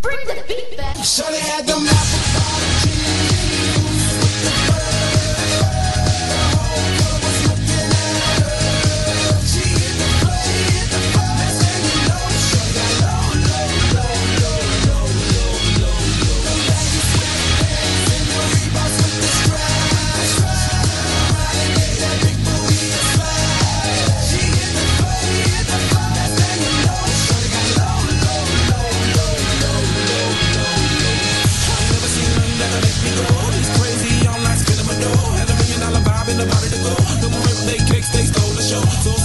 Bring the beat back. Shawty had them apple out of the club. The mermaid cakes, they stole the show. So